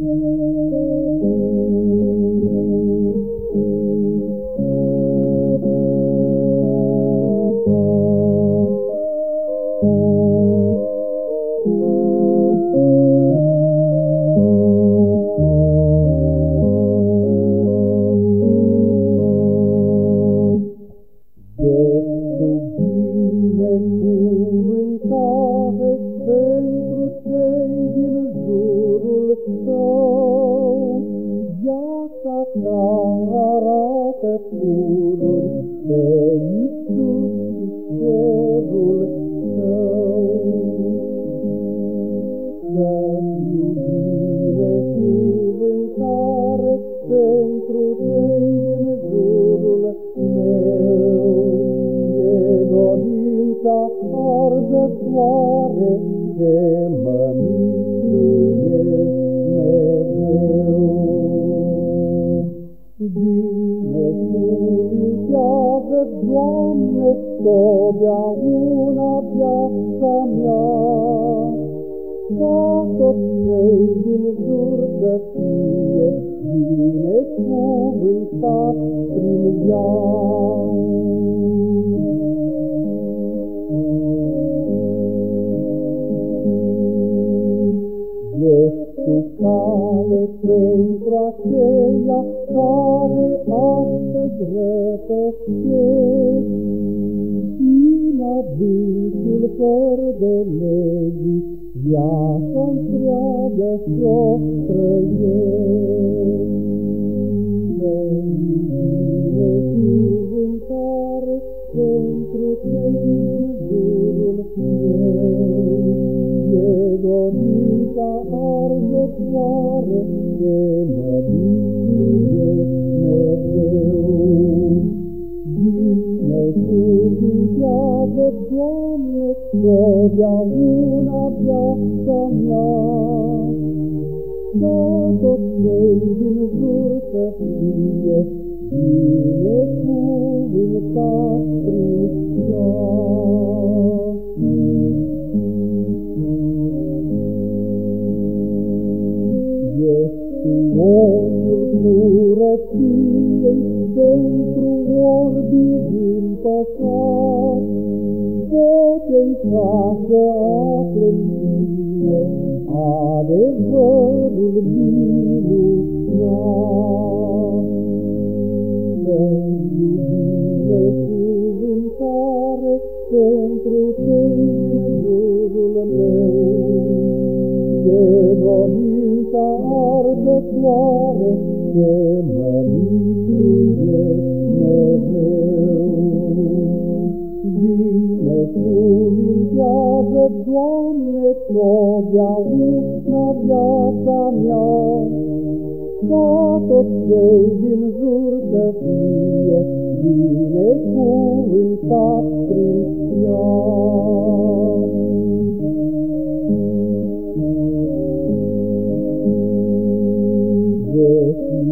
Música crucei din jurul meu. E dorința arzătoare ce mă miluie mereu. Binecuvintează, Doamne, totdeauna viața mea, ca toți cei din jur să fie binecuvântat prin ea. Ești tu cale pentru aceia care astăzi rătăcești. În adâncul fără de legii, viața întreagă și-o trăiești. Doamne, totdeauna viața mea. Ca tot cei din jur să fie binecuvântat prin ea. Orbii împăcat, Poate-i ca să afle bine adevărul minunat. Să-i iubire cuvântare pentru cei din jurul meu, E dorința arzătoare de mă mituie Doamne, totdeauna viața mea, ca toți cei din jur să fie binecuvântat prin ea.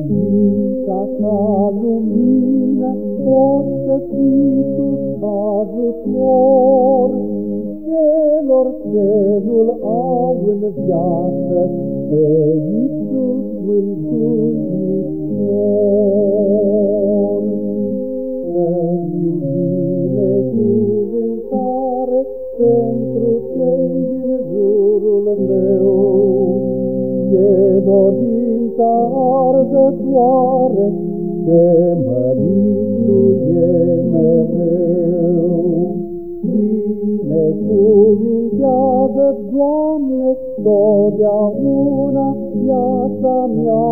ființa ta lumină, poți să fii tu ajutor celor ce nu-L au în viață pe Iisus Mântuitor. Să-mi iubire cuvântare pentru cei din jurul meu, e dorința arzătoare de mă mituie mereu. Binecuvintează, Doamne, totdeauna viața mea,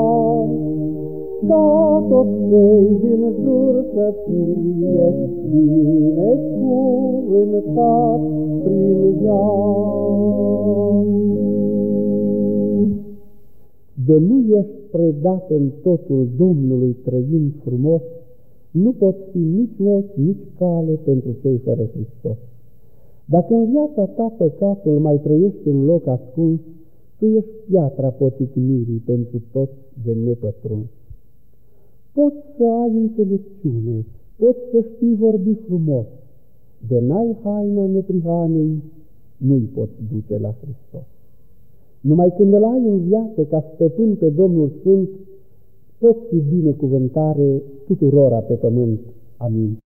ca toți cei din jur să fie binecuvântat prin ea. De nu ești predat în totul Domnului trăind frumos, nu poți fi nici ochi, nici cale pentru cei fără Hristos. Dacă în viața ta păcatul mai trăiește în loc ascuns, tu ești piatra poticnirii pentru toți de nepătruns. Poți să ai înțelepciune, poți să știi vorbi frumos, de n-ai haina neprihanei, nu-i poți duce la Hristos. Numai când îl ai în viață ca stăpân pe Domnul Sfânt, poți fi binecuvântare tuturora pe pământ. Amin.